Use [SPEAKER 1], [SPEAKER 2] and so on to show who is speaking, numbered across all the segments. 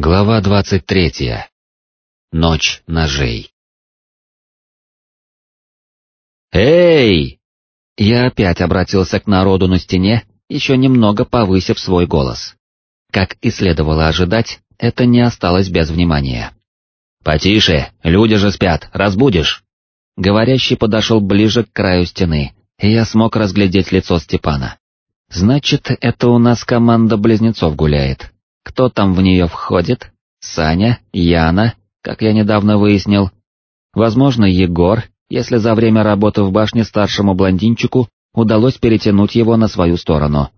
[SPEAKER 1] Глава двадцать третья. Ночь ножей. «Эй!» Я опять обратился к народу на стене, еще немного повысив свой голос. Как и следовало ожидать, это не осталось без внимания. «Потише, люди же спят, разбудишь!» Говорящий подошел ближе к краю стены, и я смог разглядеть лицо Степана. «Значит, это у нас команда близнецов гуляет, кто там в нее входит? Саня, Яна, как я недавно выяснил. Возможно, Егор, если за время работы в башне старшему блондинчику удалось перетянуть его на свою сторону.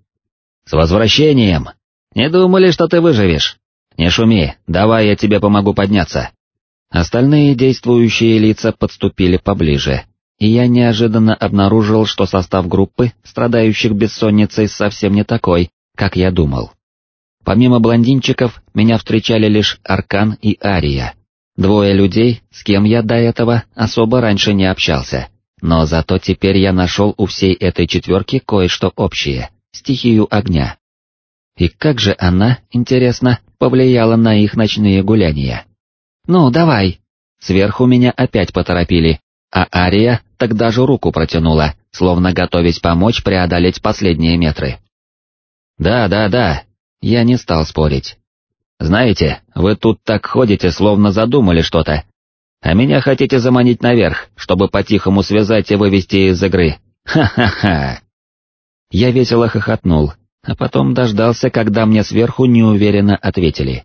[SPEAKER 1] «С возвращением! Не думали, что ты выживешь? Не шуми, давай я тебе помогу подняться!» Остальные действующие лица подступили поближе, и я неожиданно обнаружил, что состав группы, страдающих бессонницей, совсем не такой, как я думал. Помимо блондинчиков, меня встречали лишь Аркан и Ария. Двое людей, с кем я до этого особо раньше не общался. Но зато теперь я нашел у всей этой четверки кое-что общее — стихию огня. И как же она, интересно, повлияла на их ночные гуляния? «Ну, давай!» Сверху меня опять поторопили, а Ария тогда же руку протянула, словно готовясь помочь преодолеть последние метры. «Да, да, да, я не стал спорить. «Знаете, вы тут так ходите, словно задумали что-то. А меня хотите заманить наверх, чтобы по-тихому связать и вывести из игры. Ха-ха-ха!» Я весело хохотнул, а потом дождался, когда мне сверху неуверенно ответили.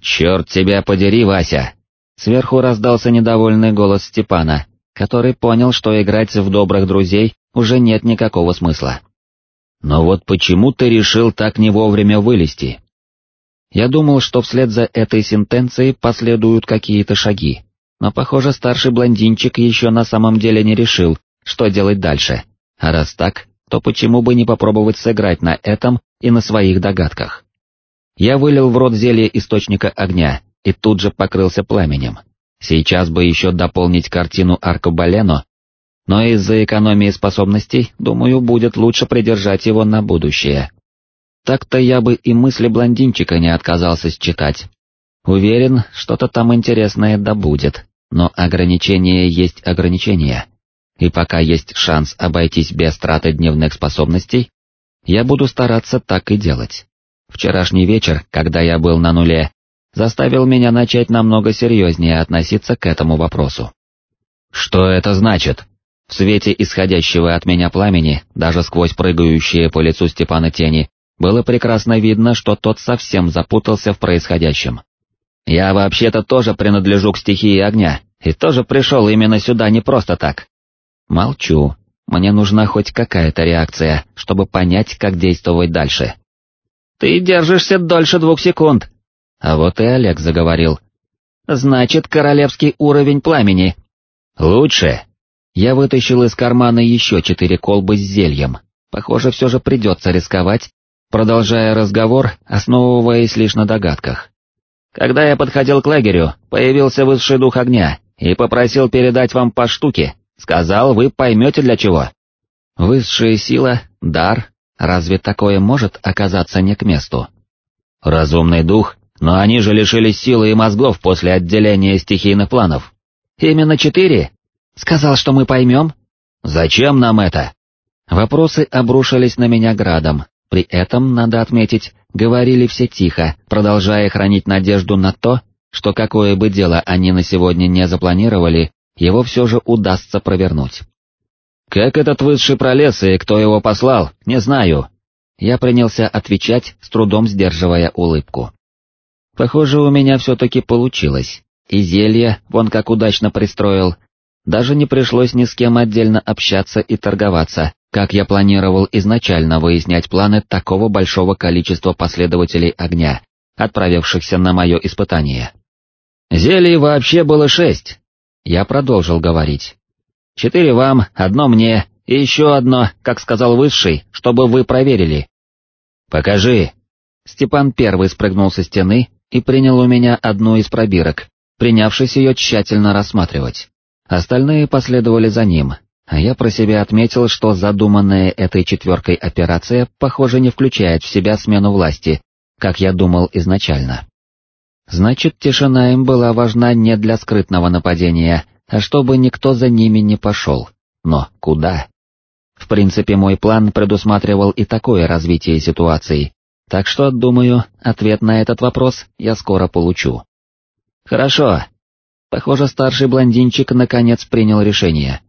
[SPEAKER 1] «Черт тебя подери, Вася!» Сверху раздался недовольный голос Степана, который понял, что играть в добрых друзей уже нет никакого смысла. Но вот почему ты решил так не вовремя вылезти? Я думал, что вслед за этой сентенцией последуют какие-то шаги, но, похоже, старший блондинчик еще на самом деле не решил, что делать дальше, а раз так, то почему бы не попробовать сыграть на этом и на своих догадках? Я вылил в рот зелье источника огня и тут же покрылся пламенем. Сейчас бы еще дополнить картину Аркобалено но из-за экономии способностей, думаю, будет лучше придержать его на будущее. Так-то я бы и мысли блондинчика не отказался считать. Уверен, что-то там интересное добудет, но ограничение есть ограничение. И пока есть шанс обойтись без траты дневных способностей, я буду стараться так и делать. Вчерашний вечер, когда я был на нуле, заставил меня начать намного серьезнее относиться к этому вопросу. «Что это значит?» В свете исходящего от меня пламени, даже сквозь прыгающие по лицу Степана тени, было прекрасно видно, что тот совсем запутался в происходящем. Я вообще-то тоже принадлежу к стихии огня, и тоже пришел именно сюда не просто так. Молчу, мне нужна хоть какая-то реакция, чтобы понять, как действовать дальше. Ты держишься дольше двух секунд. А вот и Олег заговорил. Значит, королевский уровень пламени. Лучше, я вытащил из кармана еще четыре колбы с зельем. Похоже, все же придется рисковать, продолжая разговор, основываясь лишь на догадках. Когда я подходил к лагерю, появился высший дух огня и попросил передать вам по штуке, сказал, вы поймете для чего. Высшая сила, дар, разве такое может оказаться не к месту? Разумный дух, но они же лишились силы и мозгов после отделения стихийных планов. Именно четыре? Сказал, что мы поймем? Зачем нам это? Вопросы обрушились на меня градом, при этом, надо отметить, говорили все тихо, продолжая хранить надежду на то, что какое бы дело они на сегодня не запланировали, его все же удастся провернуть. «Как этот высший пролез и кто его послал, не знаю». Я принялся отвечать, с трудом сдерживая улыбку. Похоже, у меня все-таки получилось, и зелье, вон как удачно пристроил, даже не пришлось ни с кем отдельно общаться и торговаться, как я планировал изначально выяснять планы такого большого количества последователей огня, отправившихся на мое испытание. «Зелий вообще было шесть!» Я продолжил говорить. «Четыре вам, одно мне, и еще одно, как сказал Высший, чтобы вы проверили». «Покажи!» Степан первый спрыгнул со стены и принял у меня одну из пробирок, принявшись ее тщательно рассматривать. Остальные последовали за ним, а я про себя отметил, что задуманная этой четверкой операция, похоже, не включает в себя смену власти, как я думал изначально. Значит, тишина им была важна не для скрытного нападения, а чтобы никто за ними не пошел. Но куда? В принципе, мой план предусматривал и такое развитие ситуации, так что, думаю, ответ на этот вопрос я скоро получу. Хорошо. Похоже, старший блондинчик наконец принял решение.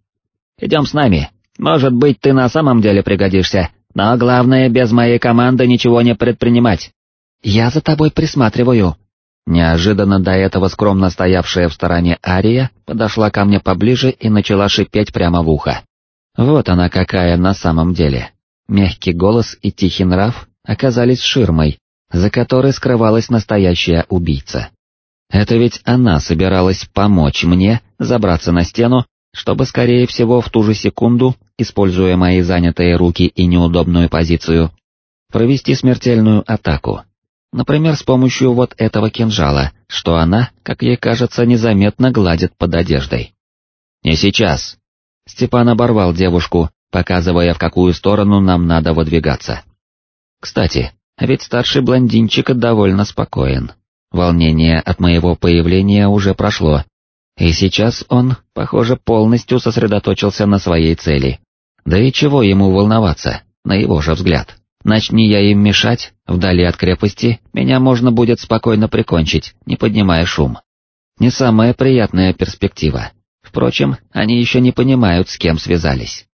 [SPEAKER 1] Идем с нами. Может быть, ты на самом деле пригодишься, но главное, без моей команды ничего не предпринимать. Я за тобой присматриваю. Неожиданно до этого скромно стоявшая в стороне Ария подошла ко мне поближе и начала шипеть прямо в ухо. Вот она какая на самом деле. Мягкий голос и тихий нрав оказались ширмой, за которой скрывалась настоящая убийца. Это ведь она собиралась помочь мне забраться на стену, чтобы, скорее всего, в ту же секунду, используя мои занятые руки и неудобную позицию, провести смертельную атаку. Например, с помощью вот этого кинжала, что она, как ей кажется, незаметно гладит под одеждой. «Не сейчас!» Степан оборвал девушку, показывая, в какую сторону нам надо выдвигаться. Кстати, ведь старший блондинчик довольно спокоен. Волнение от моего появления уже прошло, и сейчас он, похоже, полностью сосредоточился на своей цели. Да и чего ему волноваться, на его же взгляд. Начни я им мешать, вдали от крепости, меня можно будет спокойно прикончить, не поднимая шум. Не самая приятная перспектива. Впрочем, они еще не понимают, с кем связались.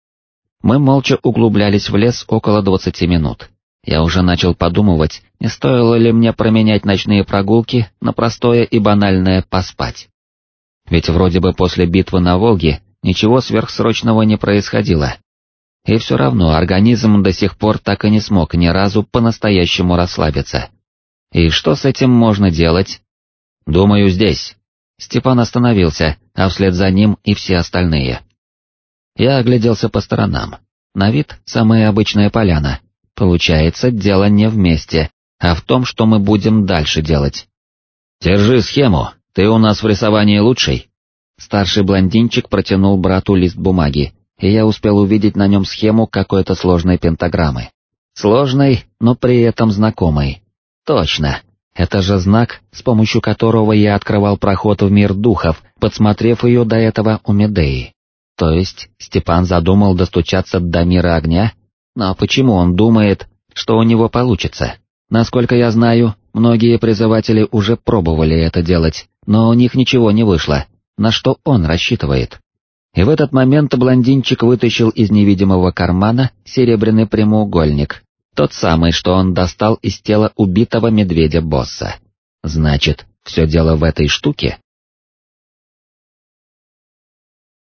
[SPEAKER 1] Мы молча углублялись в лес около двадцати минут. Я уже начал подумывать, не стоило ли мне променять ночные прогулки на простое и банальное поспать. Ведь вроде бы после битвы на Волге ничего сверхсрочного не происходило, и все равно организм до сих пор так и не смог ни разу по-настоящему расслабиться. И что с этим можно делать? Думаю, здесь. Степан остановился, а вслед за ним и все остальные. Я огляделся по сторонам. На вид самая обычная поляна. Получается, дело не вместе, а в том, что мы будем дальше делать. Держи схему, ты у нас в рисовании лучший. Старший блондинчик протянул брату лист бумаги, и я успел увидеть на нем схему какой-то сложной пентаграммы. Сложной, но при этом знакомой. Точно, это же знак, с помощью которого я открывал проход в мир духов, подсмотрев ее до этого у Медеи. То есть Степан задумал достучаться до мира огня? Но почему он думает, что у него получится? Насколько я знаю, многие призыватели уже пробовали это делать, но у них ничего не вышло. На что он рассчитывает? И в этот момент блондинчик вытащил из невидимого кармана серебряный прямоугольник, тот самый, что он достал из тела убитого медведя-босса. Значит, все дело в этой штуке?